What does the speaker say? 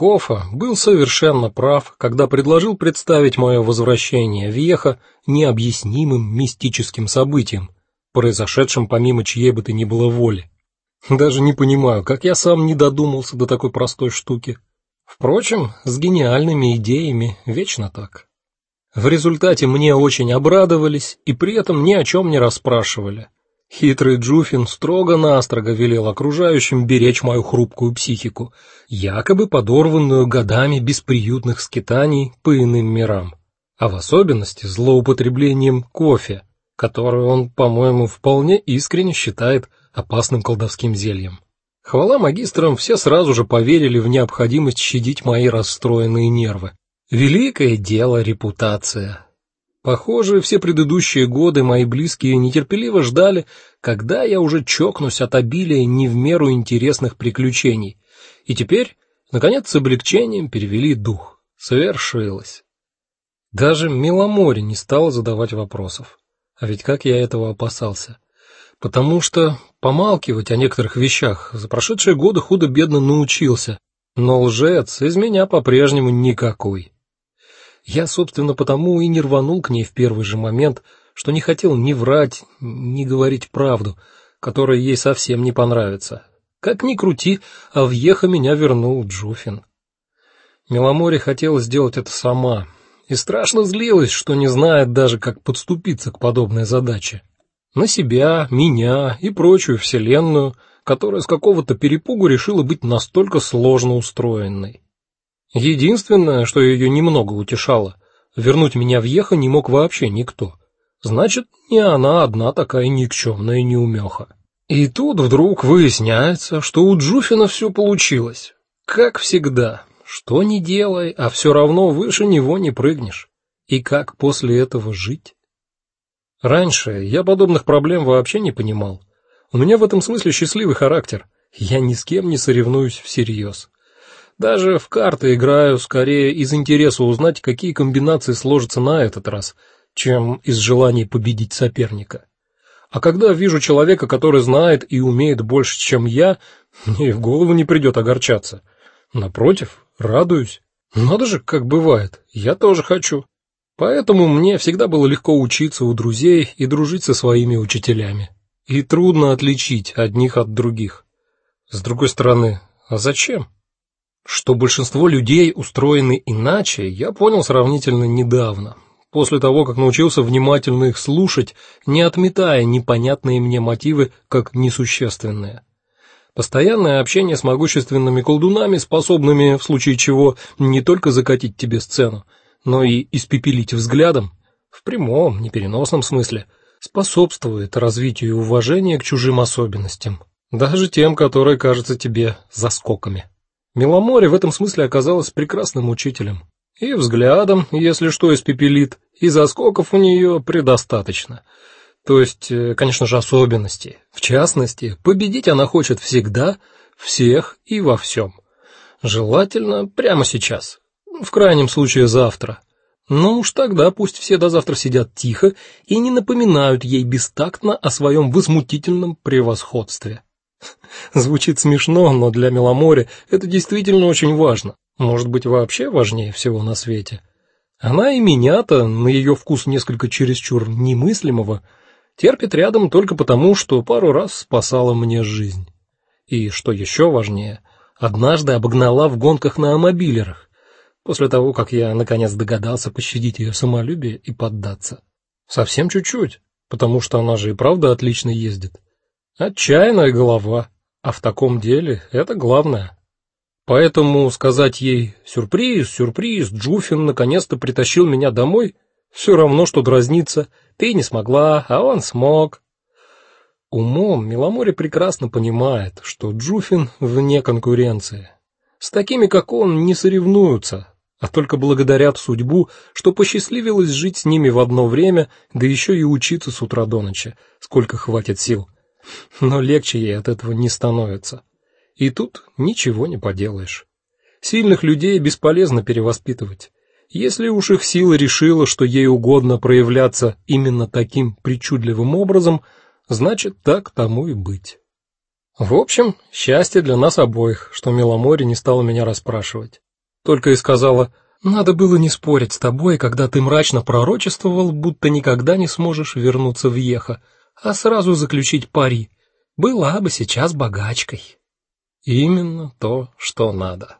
Кофа был совершенно прав, когда предложил представить мое возвращение в Ехо необъяснимым мистическим событием, произошедшим помимо чьей бы то ни было воли. Даже не понимаю, как я сам не додумался до такой простой штуки. Впрочем, с гениальными идеями вечно так. В результате мне очень обрадовались и при этом ни о чем не расспрашивали. Хитрый Джуфин строго-настрого велел окружающим беречь мою хрупкую психику, якобы подорванную годами бесприютных скитаний по иным мирам, а в особенности злоупотреблением кофе, который он, по-моему, вполне искренне считает опасным колдовским зельем. Хвала магистрам, все сразу же поверили в необходимость щадить мои расстроенные нервы. Великое дело репутация. Похоже, все предыдущие годы мои близкие нетерпеливо ждали, когда я уже чокнусь от обилия не в меру интересных приключений. И теперь, наконец, с облегчением перевели дух. Совершилось. Даже Миломоре не стала задавать вопросов. А ведь как я этого опасался? Потому что помалкивать о некоторых вещах за прошедшие годы худо-бедно научился, но лжец из меня по-прежнему никакой. Я, собственно, потому и не рванул к ней в первый же момент, что не хотел ни врать, ни говорить правду, которая ей совсем не понравится. Как ни крути, а в Ехо меня вернул Джуфин. Миломоре хотела сделать это сама, и страшно злилась, что не знает даже, как подступиться к подобной задаче. На себя, меня и прочую вселенную, которая с какого-то перепугу решила быть настолько сложно устроенной. Единственное, что ее немного утешало, вернуть меня в Ехо не мог вообще никто. Значит, не она одна такая никчемная неумеха. И тут вдруг выясняется, что у Джуфина все получилось. Как всегда, что ни делай, а все равно выше него не прыгнешь. И как после этого жить? Раньше я подобных проблем вообще не понимал. У меня в этом смысле счастливый характер. Я ни с кем не соревнуюсь всерьез. Даже в карты играю скорее из интереса узнать, какие комбинации сложатся на этот раз, чем из желания победить соперника. А когда вижу человека, который знает и умеет больше, чем я, мне в голову не придет огорчаться. Напротив, радуюсь. Надо же, как бывает. Я тоже хочу. Поэтому мне всегда было легко учиться у друзей и дружить со своими учителями. И трудно отличить одних от других. С другой стороны, а зачем? Что большинство людей устроены иначе, я понял сравнительно недавно, после того, как научился внимательно их слушать, не отметая непонятные мне мотивы как несущественные. Постоянное общение с могущественными колдунами, способными в случае чего не только закатить тебе сцену, но и испепелить взглядом, в прямом, непереносном смысле, способствует развитию уважения к чужим особенностям, даже тем, которые кажутся тебе заскоками. Миломоре в этом смысле оказалась прекрасным учителем. И взглядом, если что, испепелит, и заскоков у нее предостаточно. То есть, э, конечно же, особенности. В частности, победить она хочет всегда, всех и во всем. Желательно прямо сейчас. В крайнем случае завтра. Но уж тогда пусть все до завтра сидят тихо и не напоминают ей бестактно о своем возмутительном превосходстве. Звучит смешно, но для Меломори это действительно очень важно. Может быть, вообще важнее всего на свете. Она и меня-то, на ее вкус несколько чересчур немыслимого, терпит рядом только потому, что пару раз спасала мне жизнь. И что еще важнее, однажды обогнала в гонках на амобилерах, после того, как я наконец догадался пощадить ее самолюбие и поддаться. Совсем чуть-чуть, потому что она же и правда отлично ездит. Отчаянная голова, а в таком деле это главное. Поэтому сказать ей: "Сюрприз, сюрприз, Джуфин наконец-то притащил меня домой", все равно что дразниться. Ты не смогла, а он смог. Умом Миломоре прекрасно понимает, что Джуфин вне конкуренции. С такими, как он, не соревнуются, а только благодарят судьбу, что посчастливилось жить с ними в одно время, да еще и учиться с утра до ночи, сколько хватит сил но легче ей от этого не становится. И тут ничего не поделаешь. Сильных людей бесполезно перевоспитывать. Если уж их сила решила, что ей угодно проявляться именно таким причудливым образом, значит, так тому и быть. В общем, счастье для нас обоих, что Миломоре не стала меня расспрашивать. только и сказала: "Надо было не спорить с тобой, когда ты мрачно пророчествовал, будто никогда не сможешь вернуться в Еха, а сразу заключить пари. Была бы сейчас богачкой". Именно то, что надо.